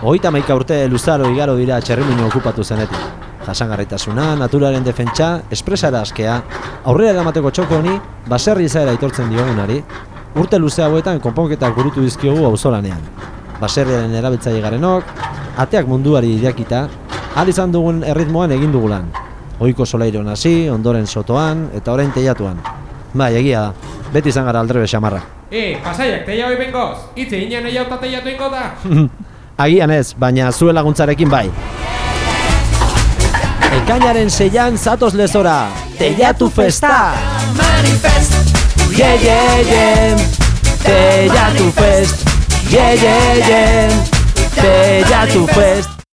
Hogeita maika urte luzaro igaro dira txerrimino okupatu zenetik. Jasangarritasuna, naturaren defentsa, espresara askea, aurrera eramateko txoko honi, baserri izaera aitortzen diogunari, urte luze hauetan konponketak burutu dizkiogu auzolanean. Baserriaren erabiltzaile garenok, ateak munduari idiakita, ahal izan dugun erritmoan egin dugu lan. Oiko solairon hasi, ondoren sotoan, eta orain teiatuan. Bai, egia da, beti izan gara aldrebe xamarra. E, pasaiak teia hoi bengoz, itze inen nahi auta teiatu ingo da. Agian ez, baina zuen laguntzarekin bai. Ekainaren seian zatoz lezora, Teiatu Festa! Manifest, Ye, ye, ye, Teiatu Fest! Ye, ye, ye, Teiatu Fest!